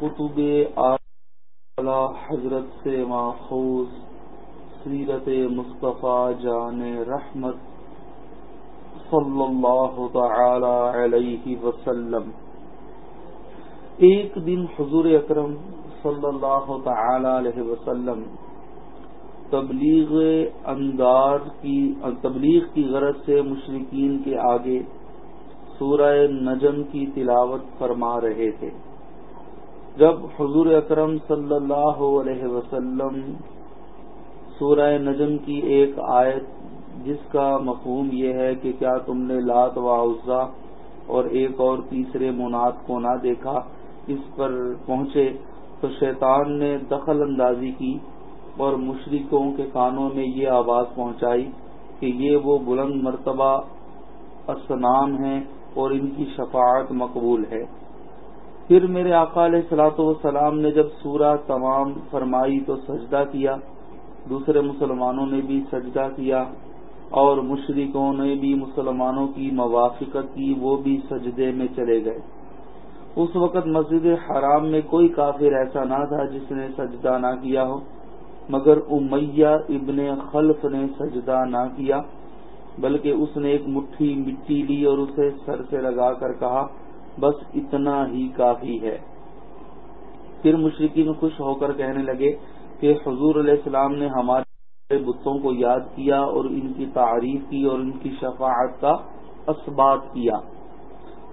کتب اعلی حضرت سے ماخوذ سیرت مصطفیٰ جان رحمت صلی اللہ تعالی علیہ وسلم۔ ایک دن حضور اکرم صلی اللہ تعالی علیہ وسلم تبلیغ انداز کی، تبلیغ کی غرض سے مشرقین کے آگے سورہ نجم کی تلاوت فرما رہے تھے۔ جب حضور اکرم صلی اللہ علیہ وسلم سورہ نجم کی ایک آیت جس کا مفہوم یہ ہے کہ کیا تم نے لات و عزا اور ایک اور تیسرے مناد کو نہ دیکھا، اس پر پہنچے تو شیطان نے دخل اندازی کی اور مشرقوں کے کانوں میں یہ آواز پہنچائی کہ یہ وہ بلند مرتبہ اسنام ہیں اور ان کی شفاعت مقبول ہے۔ پھر میرے آقا علیہ سلاۃ والسلام نے جب سورہ تمام فرمائی تو سجدہ کیا، دوسرے مسلمانوں نے بھی سجدہ کیا اور مشرقوں نے بھی، مسلمانوں کی موافقت کی، وہ بھی سجدے میں چلے گئے۔ اس وقت مسجد حرام میں کوئی کافر ایسا نہ تھا جس نے سجدہ نہ کیا ہو، مگر امیہ ابن خلف نے سجدہ نہ کیا، بلکہ اس نے ایک مٹھی مٹی لی اور اسے سر سے لگا کر کہا بس اتنا ہی کافی ہے۔ پھر مشرقین خوش ہو کر کہنے لگے کہ حضور علیہ السلام نے ہمارے بتوں کو یاد کیا اور ان کی تعریف کی اور ان کی شفاعت کا اسبات کیا۔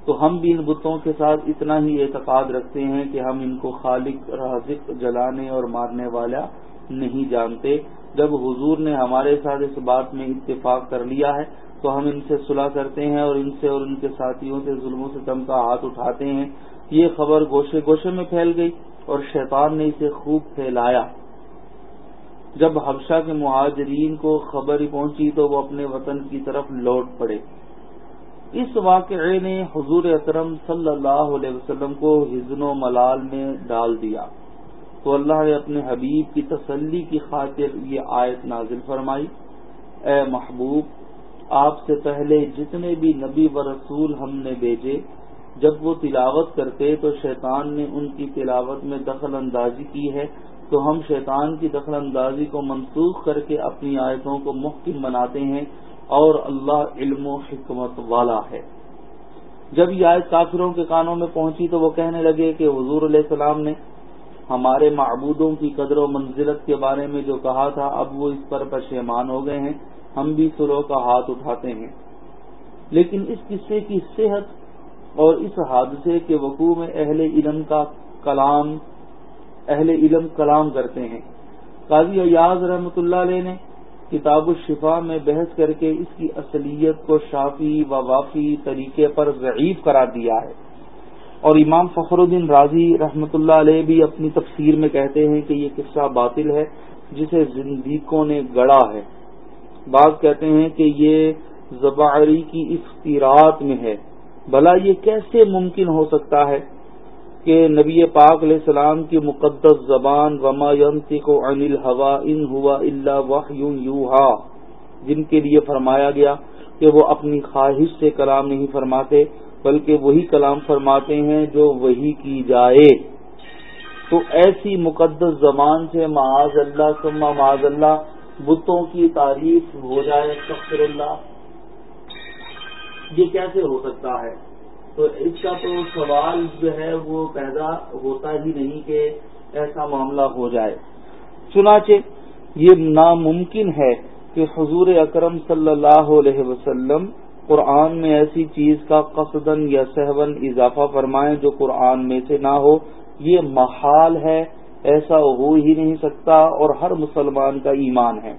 تو ہم بھی ان بتوں کے ساتھ اتنا ہی اعتقاد رکھتے ہیں کہ ہم ان کو خالق، رازق، جلانے اور مارنے والا نہیں جانتے۔ جب حضور نے ہمارے ساتھ اس بات میں اتفاق کر لیا ہے تو ہم ان سے صلح کرتے ہیں اور ان سے اور ان کے ساتھیوں سے ظلم و ستم کا ہاتھ اٹھاتے ہیں۔ یہ خبر گوشے گوشے میں پھیل گئی اور شیطان نے اسے خوب پھیلایا۔ جب حبشہ کے مہاجرین کو خبر پہنچی تو وہ اپنے وطن کی طرف لوٹ پڑے۔ اس واقعے نے حضور اکرم صلی اللہ علیہ وسلم کو ہزن و ملال میں ڈال دیا۔ تو اللہ نے اپنے حبیب کی تسلی کی خاطر یہ آیت نازل فرمائی۔ اے محبوب آپ سے پہلے جتنے بھی نبی و رسول ہم نے بھیجے، جب وہ تلاوت کرتے تو شیطان نے ان کی تلاوت میں دخل اندازی کی ہے۔ تو ہم شیطان کی دخل اندازی کو منسوخ کر کے اپنی آیتوں کو محکم بناتے ہیں اور اللہ علم و حکمت والا ہے۔ جب یہ آیت کافروں کے کانوں میں پہنچی تو وہ کہنے لگے کہ حضور علیہ السلام نے ہمارے معبودوں کی قدر و منزلت کے بارے میں جو کہا تھا، اب وہ اس پر پشیمان ہو گئے ہیں۔ ہم بھی سلو کا ہاتھ اٹھاتے ہیں۔ لیکن اس قصے کی صحت اور اس حادثے کے وقوع میں اہل علم کا کلام، اہل علم کلام کرتے ہیں۔ قاضی ایاز رحمۃ اللہ علیہ نے کتاب الشفا میں بحث کر کے اس کی اصلیت کو شافی و وافی طریقے پر ضعیف قرار دیا ہے۔ اور امام فخر الدین راضی رحمۃ اللہ علیہ بھی اپنی تفسیر میں کہتے ہیں کہ یہ قصہ باطل ہے، جسے زندگیوں نے گڑا ہے۔ بعض کہتے ہیں کہ یہ زباری کی اختیارات میں ہے۔ بھلا یہ کیسے ممکن ہو سکتا ہے کہ نبی پاک علیہ السلام کی مقدس زبان وما کو انل ہوا ان ہوا اللہ یوہا جن کے لیے فرمایا گیا کہ وہ اپنی خواہش سے کلام نہیں فرماتے، بلکہ وہی کلام فرماتے ہیں جو وہی کی جائے۔ تو ایسی مقدس زبان سے معاذ اللہ سما معاذ اللہ بتوں کی تعریف ہو جائے سخر اللہ۔ یہ کیسے ہو سکتا ہے؟ تو اس کا تو سوال جو ہے وہ پیدا ہوتا ہی نہیں کہ ایسا معاملہ ہو جائے۔ چنانچہ یہ ناممکن ہے کہ حضور اکرم صلی اللہ علیہ وسلم قرآن میں ایسی چیز کا قصدن یا سہون اضافہ فرمائیں جو قرآن میں سے نہ ہو۔ یہ محال ہے ایسا ہو ہی نہیں سکتا اور ہر مسلمان کا ایمان ہے۔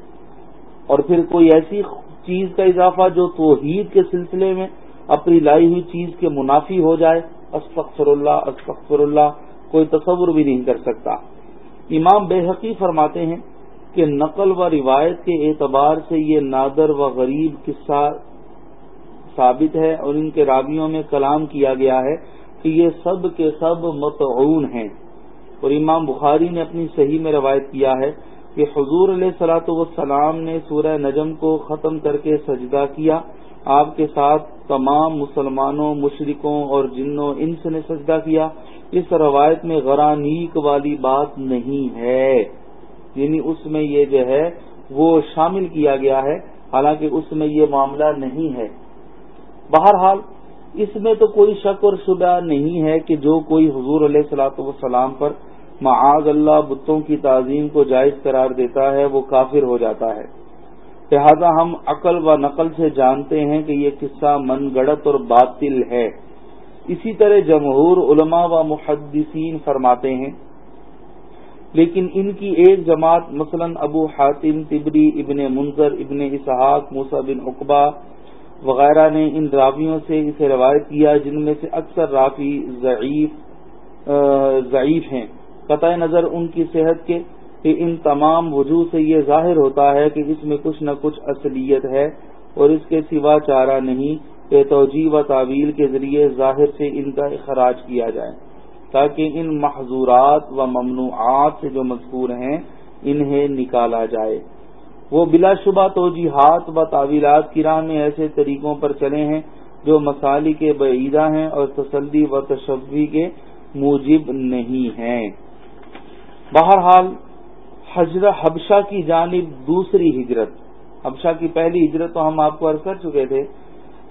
اور پھر کوئی ایسی چیز کا اضافہ جو توحید کے سلسلے میں اپنی لائی ہوئی چیز کے منافی ہو جائے، استغفر اللہ استغفر اللہ، کوئی تصور بھی نہیں کر سکتا۔ امام بے حقی فرماتے ہیں کہ نقل و روایت کے اعتبار سے یہ نادر و غریب قصہ ثابت ہے اور ان کے راویوں میں کلام کیا گیا ہے کہ یہ سب کے سب متعون ہیں۔ اور امام بخاری نے اپنی صحیح میں روایت کیا ہے کہ حضور علیہ سلاۃ وسلام نے سورہ نجم کو ختم کر کے سجدہ کیا۔ آپ کے ساتھ تمام مسلمانوں مشرقوں اور جنوں انس نے سجدہ کیا۔ اس روایت میں غرانیک والی بات نہیں ہے۔ یعنی اس میں یہ جو ہے، وہ شامل کیا گیا ہے۔ حالانکہ اس میں یہ معاملہ نہیں ہے۔ بہرحال، اس میں تو کوئی شک اور شبہ نہیں ہے کہ جو کوئی حضور علیہ السلاۃ والسلام پر معاذ اللہ بتوں کی تعظیم کو جائز قرار دیتا ہے، وہ کافر ہو جاتا ہے۔ لہذا ہم عقل و نقل سے جانتے ہیں کہ یہ قصہ من گڑت اور باطل ہے۔ اسی طرح جمہور علماء و محدثین فرماتے ہیں۔ لیکن ان کی ایک جماعت مثلا ابو حاتم، تبری، ابن منظر ابن اسحاق موسا بن اقبا وغیرہ نے ان راویوں سے اسے روایت کیا، جن میں سے اکثر رافی ضعیف ضعیف ہیں۔ قطع نظر ان کی صحت کے کہ ان تمام وجوہ سے یہ ظاہر ہوتا ہے کہ اس میں کچھ نہ کچھ اصلیت ہے اور اس کے سوا چارہ نہیں کہ توجی و تعویل کے ذریعے ظاہر سے ان کا اخراج کیا جائے۔ تاکہ ان محضورات و ممنوعات سے جو مذکور ہیں، انہیں نکالا جائے۔ وہ بلا شبہ توجیحات و تعویلات کی راہ میں ایسے طریقوں پر چلے ہیں جو مسالی کے بعیدہ ہیں اور تسلی و تشوی کے موجب نہیں ہیں۔ بہرحال حبشہ کی جانب دوسری ہجرت۔ حبشہ کی پہلی ہجرت تو ہم آپ کو عرض کر چکے تھے۔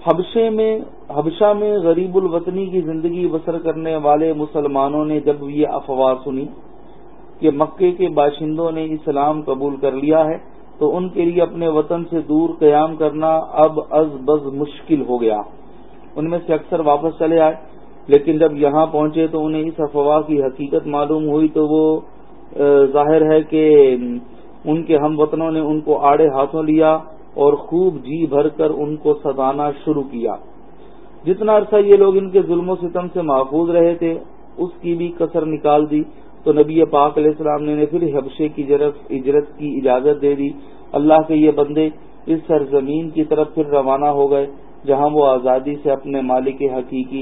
حبشے میں، حبشہ میں غریب الوطنی کی زندگی بسر کرنے والے مسلمانوں نے جب یہ افواہ سنی کہ مکے کے باشندوں نے اسلام قبول کر لیا ہے، تو ان کے لیے اپنے وطن سے دور قیام کرنا اب از بز مشکل ہو گیا۔ ان میں سے اکثر واپس چلے آئے، لیکن جب یہاں پہنچے تو انہیں اس افواہ کی حقیقت معلوم ہوئی تو وہ ظاہر ہے کہ ان کے ہم وطنوں نے ان کو آڑے ہاتھوں لیا اور خوب جی بھر کر ان کو سدانا شروع کیا۔ جتنا عرصہ یہ لوگ ان کے ظلم و ستم سے محفوظ رہے تھے، اس کی بھی کثر نکال دی۔ تو نبی پاک علیہ السلام نے پھر حبشے کی جرف اجرت کی اجازت دے دی۔ اللہ کے یہ بندے اس سرزمین کی طرف پھر روانہ ہو گئے، جہاں وہ آزادی سے اپنے مالک حقیقی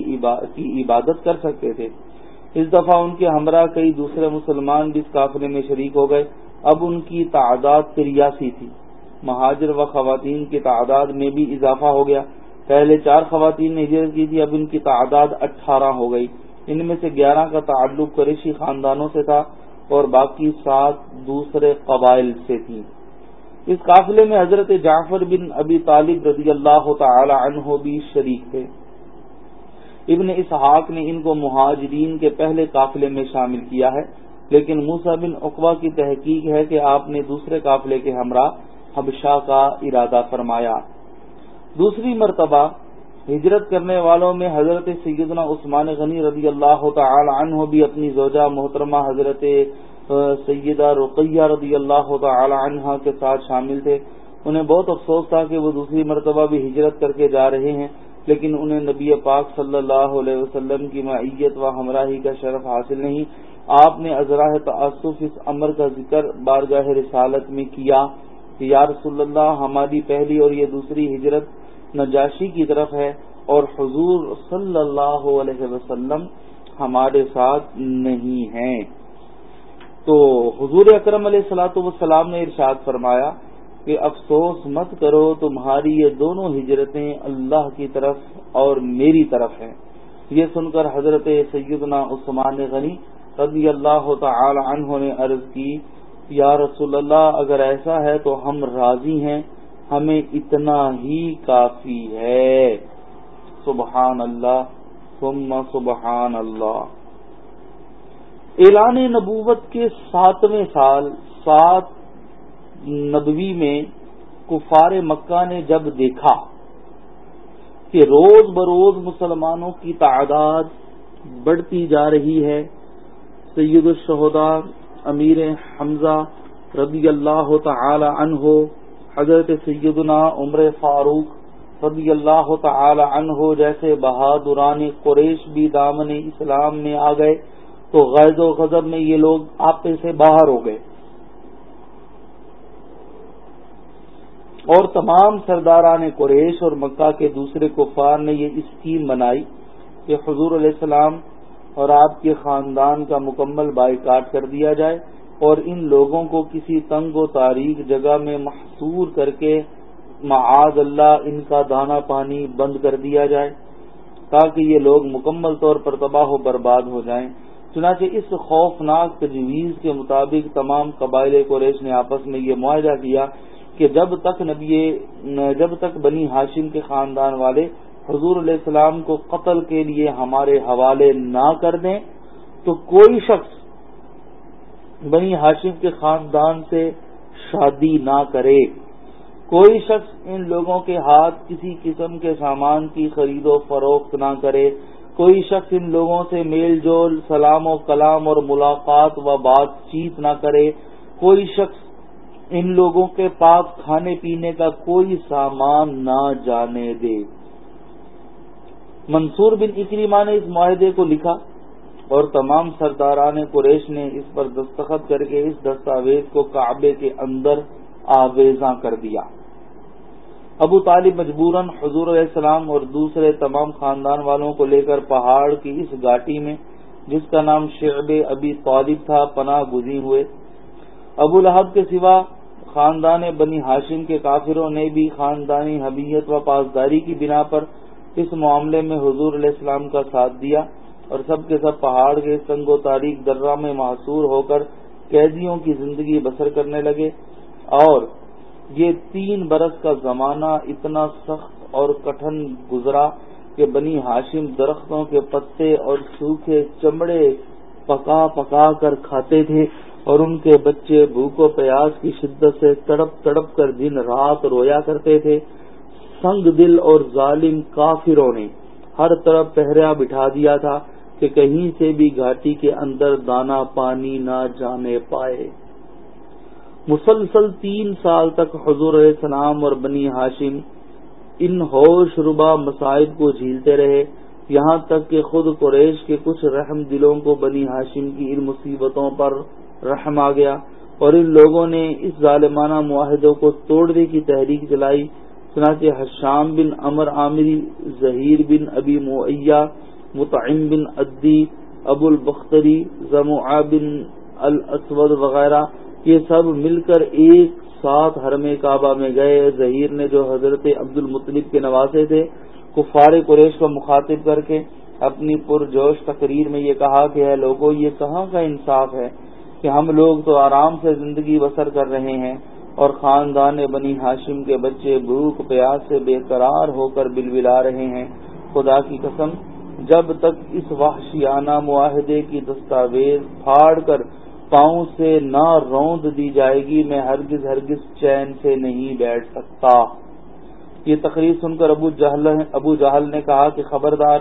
کی عبادت کر سکتے تھے۔ اس دفعہ ان کے ہمراہ کئی دوسرے مسلمان بھی اس قافلے میں شریک ہو گئے۔ اب ان کی تعداد تریاسی تھی۔ مہاجر و خواتین کی تعداد میں بھی اضافہ ہو گیا۔ پہلے چار خواتین نے ہجرت کی تھی، اب ان کی تعداد اٹھارہ ہو گئی۔ ان میں سے گیارہ کا تعلق قریشی خاندانوں سے تھا اور باقی سات دوسرے قبائل سے تھی اس قافلے میں حضرت جعفر بن ابی طالب رضی اللہ تعالی عنہ بھی شریک تھے۔ ابن اسحاق نے ان کو مہاجرین کے پہلے قافلے میں شامل کیا ہے، لیکن موسا بن اقوا کی تحقیق ہے کہ آپ نے دوسرے قافلے کے ہمراہ حبشہ کا ارادہ فرمایا۔ دوسری مرتبہ ہجرت کرنے والوں میں حضرت سیدنا عثمان غنی رضی اللہ تعالی عنہ بھی اپنی زوجہ محترمہ حضرت سیدہ رقیہ رضی اللہ تعالی عنہ کے ساتھ شامل تھے۔ انہیں بہت افسوس تھا کہ وہ دوسری مرتبہ بھی ہجرت کر کے جا رہے ہیں۔ لیکن انہیں نبی پاک صلی اللہ علیہ وسلم کی معیت و ہمراہی کا شرف حاصل نہیں۔ آپ نے ازراہ تعصف اس امر کا ذکر بارگاہ رسالت میں کیا کہ یا رسول اللہ، ہماری پہلی اور یہ دوسری ہجرت نجاشی کی طرف ہے اور حضور صلی اللہ علیہ وسلم ہمارے ساتھ نہیں ہیں۔ تو حضور اکرم علیہ السلاۃ وسلام نے ارشاد فرمایا کہ افسوس مت کرو، تمہاری یہ دونوں ہجرتیں اللہ کی طرف اور میری طرف ہیں۔ یہ سن کر حضرت سیدنا عثمان غنی رضی اللہ تعالی عنہ نے عرض کی، یا رسول اللہ، اگر ایسا ہے تو ہم راضی ہیں، ہمیں اتنا ہی کافی ہے۔ سبحان اللہ، ثم سبحان اللہ۔ اعلان نبوت کے ساتویں سال، سات نبوی میں کفار مکہ نے جب دیکھا کہ روز بروز مسلمانوں کی تعداد بڑھتی جا رہی ہے، سید الشہدا امیر حمزہ رضی اللہ تعالی عنہ، حضرت سیدنا عمر فاروق رضی اللہ تعالی عنہ جیسے بہادران قریش بھی دامن اسلام میں آ گئے تو غیر و غضب میں یہ لوگ آپے سے باہر ہو گئے۔ اور تمام سرداران قریش اور مکہ کے دوسرے کفار نے یہ اسکیم بنائی کہ حضور علیہ السلام اور آپ کے خاندان کا مکمل بائی کاٹ کر دیا جائے اور ان لوگوں کو کسی تنگ و تاریخ جگہ میں محصور کر کے معاذ اللہ ان کا دانا پانی بند کر دیا جائے تاکہ یہ لوگ مکمل طور پر تباہ و برباد ہو جائیں۔ چنانچہ اس خوفناک تجویز کے مطابق تمام قبائل قریش نے آپس میں یہ معاہدہ کیا کہ جب تک نبی جب تک بنی ہاشم کے خاندان والے حضور علیہ السلام کو قتل کے لیے ہمارے حوالے نہ کر دیں، تو کوئی شخص بنی ہاشم کے خاندان سے شادی نہ کرے۔ کوئی شخص ان لوگوں کے ہاتھ کسی قسم کے سامان کی خرید و فروخت نہ کرے۔ کوئی شخص ان لوگوں سے میل جول، سلام و کلام اور ملاقات و بات چیت نہ کرے۔ کوئی شخص ان لوگوں کے پاس کھانے پینے کا کوئی سامان نہ جانے دے۔ منصور بن اکریما نے اس معاہدے کو لکھا اور تمام سرداران قریش نے اس پر دستخط کر کے اس دستاویز کو کعبے کے اندر آویزاں کر دیا۔ ابو طالب مجبوراً حضور علیہ السلام اور دوسرے تمام خاندان والوں کو لے کر پہاڑ کی اس گاٹی میں، جس کا نام شعب ابی طالب تھا، پناہ گزی ہوئے۔ ابو لہب کے سوا خاندان بنی ہاشم کے کافروں نے بھی خاندانی حمیت و پاسداری کی بنا پر اس معاملے میں حضور علیہ السلام کا ساتھ دیا اور سب کے سب پہاڑ کے سنگ و تاریخ درہ میں محصور ہو کر قیدیوں کی زندگی بسر کرنے لگے اور یہ تین برس کا زمانہ اتنا سخت اور کٹھن گزرا کہ بنی ہاشم درختوں کے پتے اور سوکھے چمڑے پکا پکا کر کھاتے تھے۔ اور ان کے بچے بھوک و پیاس کی شدت سے تڑپ تڑپ کر دن رات رویا کرتے تھے۔ سنگ دل اور ظالم کافروں نے ہر طرف پہرا بٹھا دیا تھا کہ کہیں سے بھی گھاٹی کے اندر دانا پانی نہ جانے پائے۔ مسلسل تین سال تک حضور علیہ السلام اور بنی ہاشم ان ہوش ربا مسائب کو جھیلتے رہے۔ یہاں تک کہ خود قریش کے کچھ رحم دلوں کو بنی ہاشم کی ان مصیبتوں پر رحم آ گیا اور ان لوگوں نے اس ظالمانہ معاہدوں کو توڑنے کی تحریک چلائی چنانچہ حشام بن امر عامری ظہیر بن ابی معیہ متعم بن ادی ابو البختری زمع بن الاسود وغیرہ، یہ سب مل کر ایک ساتھ حرم کعبہ میں گئے۔ ظہیر نے جو حضرت عبد المطلب کے نواسے تھے، کفار قریش کو مخاطب کر کے اپنی پرجوش تقریر میں یہ کہا کہ ہے لوگوں یہ کہاں کا انصاف ہے؟ کہ ہم لوگ تو آرام سے زندگی بسر کر رہے ہیں اور خاندان بنی ہاشم کے بچے بھوک پیاس سے بے قرار ہو کر بل بلا رہے ہیں۔ خدا کی قسم، جب تک اس وحشیانہ معاہدے کی دستاویز پھاڑ کر پاؤں سے نہ روند دی جائے گی، میں ہرگز ہرگز چین سے نہیں بیٹھ سکتا۔ یہ تقریر سن کر ابو جہل ابو جہل نے کہا کہ خبردار،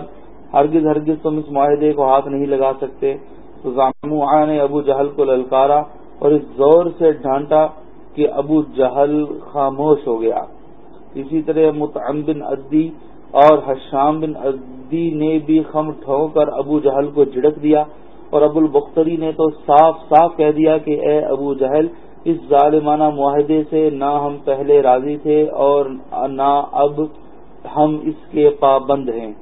ہرگز ہرگز تم اس معاہدے کو ہاتھ نہیں لگا سکتے۔ تو نے ابو جہل کو للکارا اور اس زور سے ڈھانٹا کہ ابو جہل خاموش ہو گیا۔ اسی طرح متعم بن ادی اور حشام بن ادی نے بھی خم ٹھو کر ابو جہل کو جھڑک دیا اور ابو البختری نے تو صاف صاف کہہ دیا کہ اے ابو جہل، اس ظالمانہ معاہدے سے نہ ہم پہلے راضی تھے اور نہ اب ہم اس کے پابند ہیں۔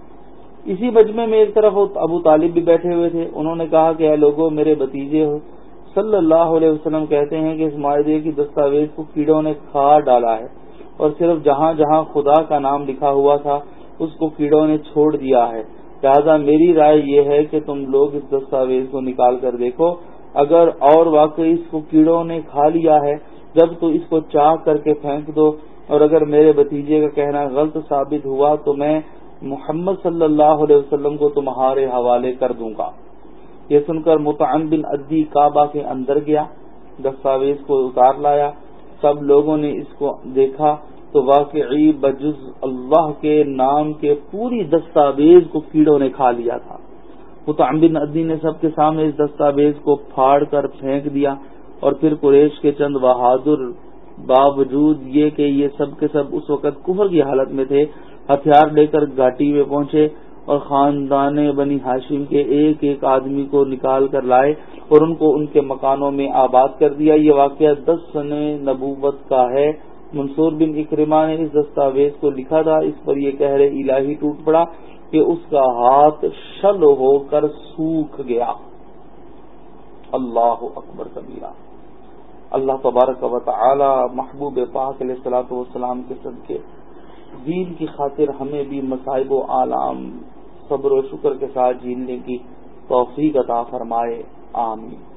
اسی مجمع میں ایک طرف ابو طالب بھی بیٹھے ہوئے تھے۔ انہوں نے کہا کہ اے لوگوں میرے بتیجے ہو۔ صلی اللہ علیہ وسلم کہتے ہیں کہ اس معاہدے کی دستاویز کو کیڑوں نے کھا ڈالا ہے اور صرف جہاں جہاں خدا کا نام لکھا ہوا تھا، اس کو کیڑوں نے چھوڑ دیا ہے۔ لہٰذا میری رائے یہ ہے کہ تم لوگ اس دستاویز کو نکال کر دیکھو۔ اگر اور واقعی اس کو کیڑوں نے کھا لیا ہے، جب تو اس کو چاہ کر کے پھینک دو۔ اور اگر میرے بتیجے کا کہنا غلط ثابت ہوا، تو میں محمد صلی اللہ علیہ وسلم کو تمہارے حوالے کر دوں گا۔ یہ سن کر متعن بن ادی کعبہ کے اندر گیا، دستاویز کو اتار لایا۔ سب لوگوں نے اس کو دیکھا تو واقعی بجز اللہ کے نام کے پوری دستاویز کو کیڑوں نے کھا لیا تھا۔ متعم بن ادی نے سب کے سامنے اس دستاویز کو پھاڑ کر پھینک دیا اور پھر قریش کے چند بہادر، باوجود یہ کہ یہ سب کے سب اس وقت کفر کی حالت میں تھے ہتھیار لے کر گھاٹی میں پہنچے اور خاندان بنی ہاشم کے ایک ایک آدمی کو نکال کر لائے اور ان کو ان کے مکانوں میں آباد کر دیا۔ یہ واقعہ دس سن نبوت کا ہے۔ منصور بن اکرما نے اس دستاویز کو لکھا تھا۔ اس پر یہ کہہ رہے، الہی ٹوٹ پڑا کہ اس کا ہاتھ شل ہو کر سوکھ گیا۔ اللہ اکبر کبیرہ۔ اللہ تبارک و تعالی محبوب پاک علیہ السلاۃ والسلام کے صدقے دین کی خاطر ہمیں بھی مصائب و عالم صبر و شکر کے ساتھ جیلنے کی توفیق عطا فرمائے، آمین۔